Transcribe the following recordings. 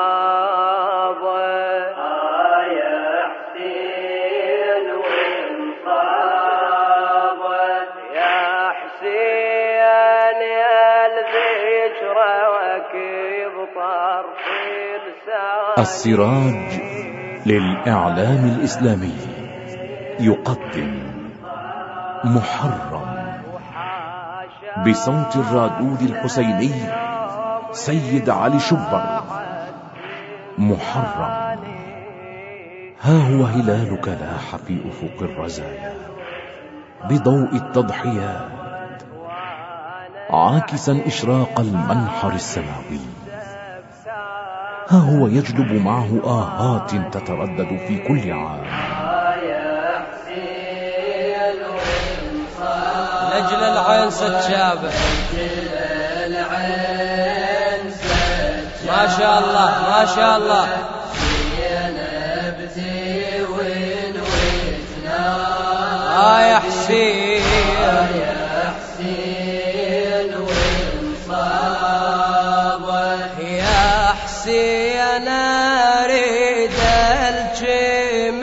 ومصابه آه يا حسين ومصابه يا حسين يا الذكرى وكيف طرف لساني السراج للإعلام الإسلامي يقدم محرم. بصوت الرادود الحسيني سيد علي شبر. محرم. ها هو هلالك لاح في أفق الرزايا. بضوء التضحيات. عاكسا إشراق المنحر السماوي ها هو يجلب معه آهات تتردد في كل عام. لجل العين سجابه ما شاء الله ما شاء الله. يا نبتي ونويتنا آه يا حسين. يا حسين ومصابه يا حسين أريد الجم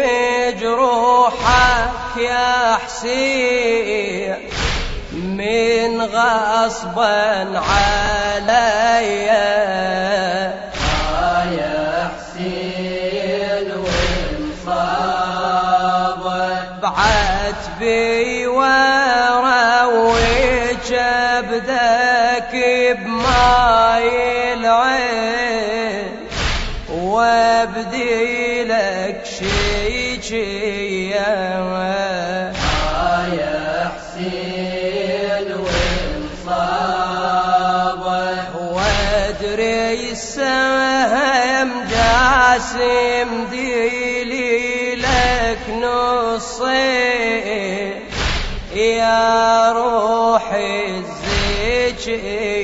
جروحك يا حسين. من غصبا علي بعت بي ورا وجبدك بماي العين. وابدي لك شي جاسم ديلي لك نصين يا روحي الزكية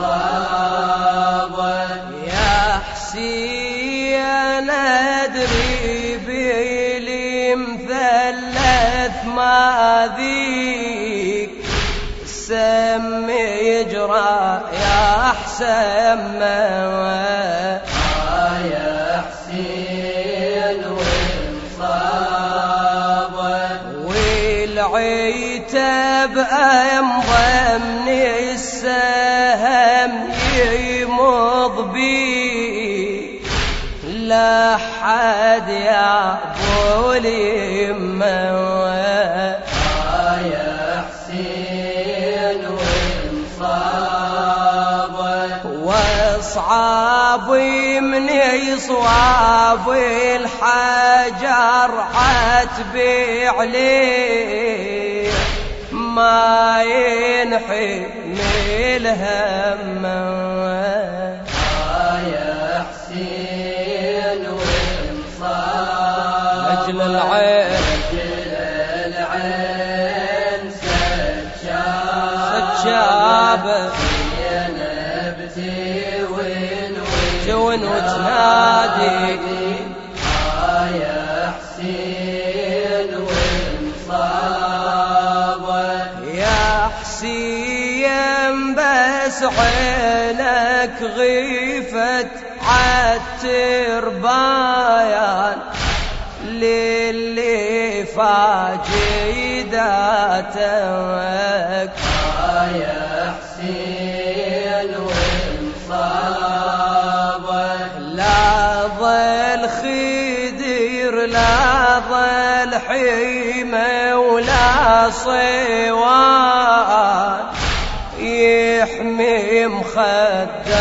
ومصابه يا حسين ادري بيلي مثلث ما ذيك سم يجرى يا حسن آه يا حسين ومصابه والعتب امضى من السهم لا حد يا ابو اليمه يا حسين ومصابه واصعابي من يصواب الحجر عتبي عليه ما ينحمل هم العين العين ونويتنا جون وتنادي يا حسين ومصابه يا حسين بس عينك غيفت عالتربايان للي آه يا حسين ومصابه لا ظل خدير لا ظل حيمة ولا صوان. يحمي مخدراتك.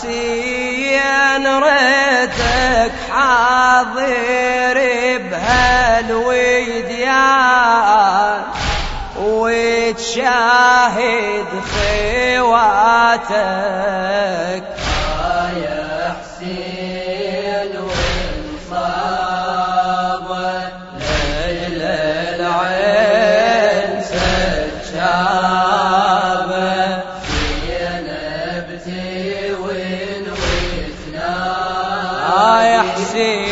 حسين ريتك حاضر بهالويديان وتشاهد خواتك زينب